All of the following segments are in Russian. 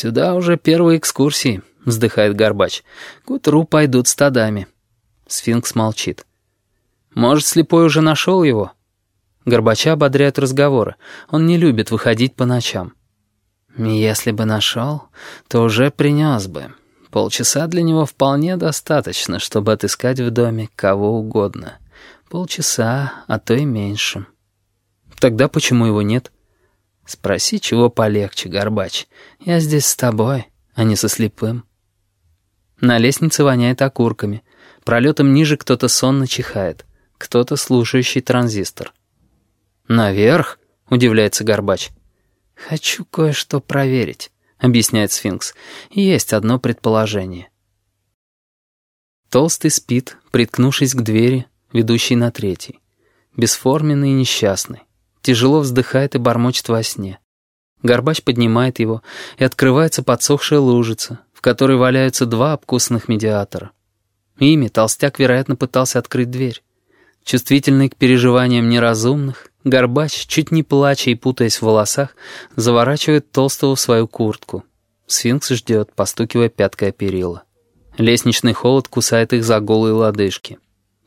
«Сюда уже первые экскурсии», — вздыхает Горбач. «К утру пойдут стадами». Сфинкс молчит. «Может, слепой уже нашел его?» Горбача ободряют разговоры. Он не любит выходить по ночам. «Если бы нашел, то уже принес бы. Полчаса для него вполне достаточно, чтобы отыскать в доме кого угодно. Полчаса, а то и меньше». «Тогда почему его нет?» «Спроси, чего полегче, Горбач. Я здесь с тобой, а не со слепым». На лестнице воняет окурками. Пролетом ниже кто-то сонно чихает. Кто-то слушающий транзистор. «Наверх?» — удивляется Горбач. «Хочу кое-что проверить», — объясняет сфинкс. «Есть одно предположение». Толстый спит, приткнувшись к двери, ведущей на третий. Бесформенный и несчастный. Тяжело вздыхает и бормочет во сне. Горбач поднимает его, и открывается подсохшая лужица, в которой валяются два обкусанных медиатора. Ими толстяк, вероятно, пытался открыть дверь. Чувствительный к переживаниям неразумных, Горбач, чуть не плача и путаясь в волосах, заворачивает толстого в свою куртку. Сфинкс ждет, постукивая пяткой о перила. Лестничный холод кусает их за голые лодыжки.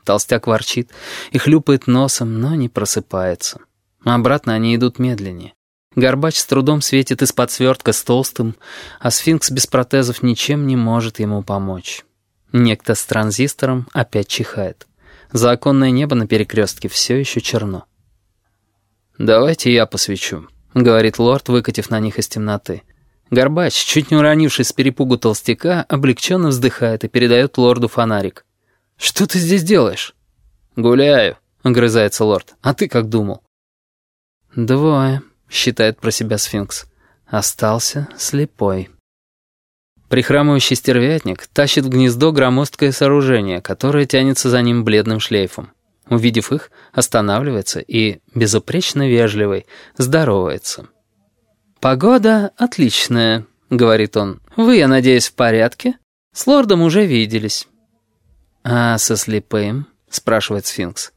Толстяк ворчит и хлюпает носом, но не просыпается. Обратно они идут медленнее. Горбач с трудом светит из-под свертка с толстым, а сфинкс без протезов ничем не может ему помочь. Некто с транзистором опять чихает. Законное небо на перекрестке все еще черно. «Давайте я посвечу», — говорит лорд, выкатив на них из темноты. Горбач, чуть не уронившись с перепугу толстяка, облегченно вздыхает и передает лорду фонарик. «Что ты здесь делаешь?» «Гуляю», — огрызается лорд. «А ты как думал?» «Двое», — считает про себя сфинкс. «Остался слепой». Прихрамывающий стервятник тащит в гнездо громоздкое сооружение, которое тянется за ним бледным шлейфом. Увидев их, останавливается и, безупречно вежливый, здоровается. «Погода отличная», — говорит он. «Вы, я надеюсь, в порядке? С лордом уже виделись». «А со слепым?» — спрашивает сфинкс.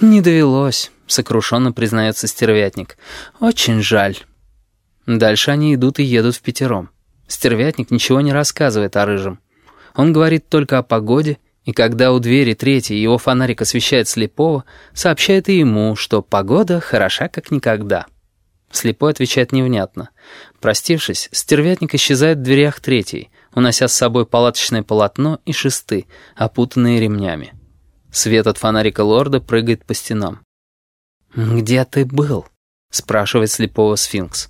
«Не довелось», — сокрушенно признается стервятник. «Очень жаль». Дальше они идут и едут в пятером. Стервятник ничего не рассказывает о рыжем. Он говорит только о погоде и когда у двери третьей его фонарик освещает слепого, сообщает и ему, что погода хороша как никогда. Слепой отвечает невнятно. Простившись, стервятник исчезает в дверях третьей, унося с собой палаточное полотно и шесты, опутанные ремнями. Свет от фонарика лорда прыгает по стенам. «Где ты был?» — спрашивает слепого сфинкс.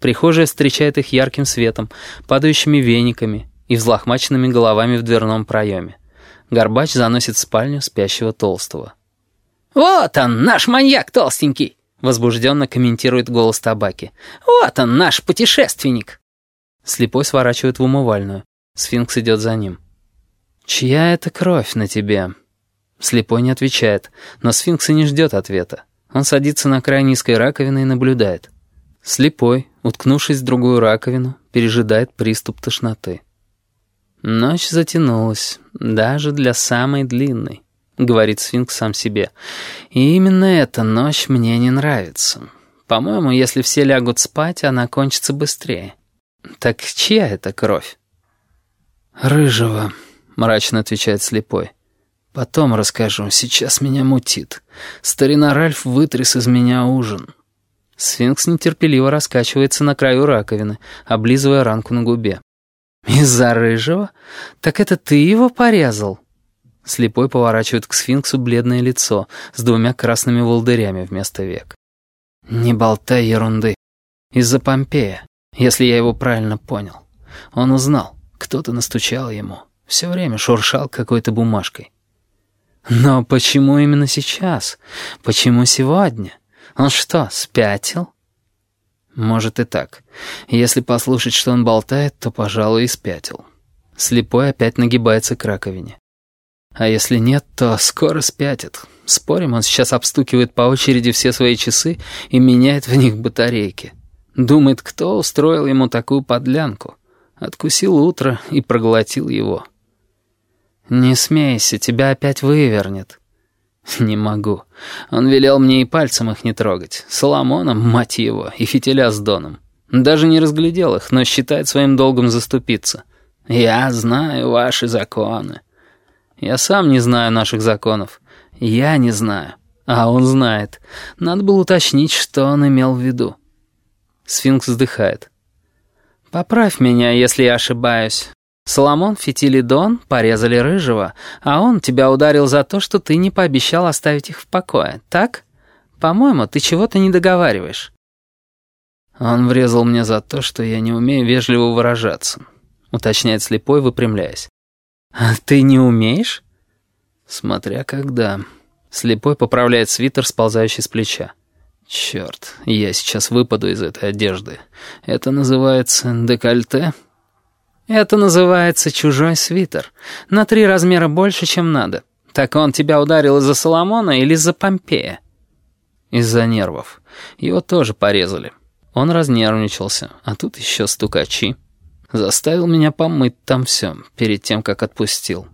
Прихожая встречает их ярким светом, падающими вениками и взлохмаченными головами в дверном проеме. Горбач заносит в спальню спящего толстого. «Вот он, наш маньяк толстенький!» Возбужденно комментирует голос табаки. «Вот он, наш путешественник!» Слепой сворачивает в умывальную. Сфинкс идет за ним. «Чья это кровь на тебе?» Слепой не отвечает, но сфинкс и не ждет ответа. Он садится на край низкой раковины и наблюдает. Слепой, уткнувшись в другую раковину, пережидает приступ тошноты. Ночь затянулась, даже для самой длинной, говорит сфинкс сам себе. И именно эта ночь мне не нравится. По-моему, если все лягут спать, она кончится быстрее. Так чья это кровь? «Рыжего», — мрачно отвечает слепой. «Потом расскажу, сейчас меня мутит. Старина Ральф вытряс из меня ужин». Сфинкс нетерпеливо раскачивается на краю раковины, облизывая ранку на губе. «Из-за рыжего? Так это ты его порезал?» Слепой поворачивает к сфинксу бледное лицо с двумя красными волдырями вместо век. «Не болтай ерунды. Из-за Помпея, если я его правильно понял. Он узнал, кто-то настучал ему. Все время шуршал какой-то бумажкой. Но почему именно сейчас? Почему сегодня? Он что, спятил?» Может и так. Если послушать, что он болтает, то, пожалуй, и спятил. Слепой опять нагибается к раковине. А если нет, то скоро спятит. Спорим, он сейчас обстукивает по очереди все свои часы и меняет в них батарейки. Думает, кто устроил ему такую подлянку. Откусил утро и проглотил его. «Не смейся, тебя опять вывернет». «Не могу. Он велел мне и пальцем их не трогать. Соломоном, мать его, и фитиля с Доном. Даже не разглядел их, но считает своим долгом заступиться. Я знаю ваши законы. Я сам не знаю наших законов. Я не знаю. А он знает. Надо было уточнить, что он имел в виду. Сфинкс вздыхает. «Поправь меня, если я ошибаюсь. Соломон Фитилидон порезали рыжего, а он тебя ударил за то, что ты не пообещал оставить их в покое, так? По-моему, ты чего-то не договариваешь». Он врезал мне за то, что я не умею вежливо выражаться, уточняет слепой, выпрямляясь. «А ты не умеешь?» «Смотря когда». Слепой поправляет свитер, сползающий с плеча. «Черт, я сейчас выпаду из этой одежды. Это называется декольте?» «Это называется чужой свитер. На три размера больше, чем надо. Так он тебя ударил из-за Соломона или из-за Помпея?» «Из-за нервов. Его тоже порезали. Он разнервничался, а тут еще стукачи. Заставил меня помыть там все, перед тем, как отпустил».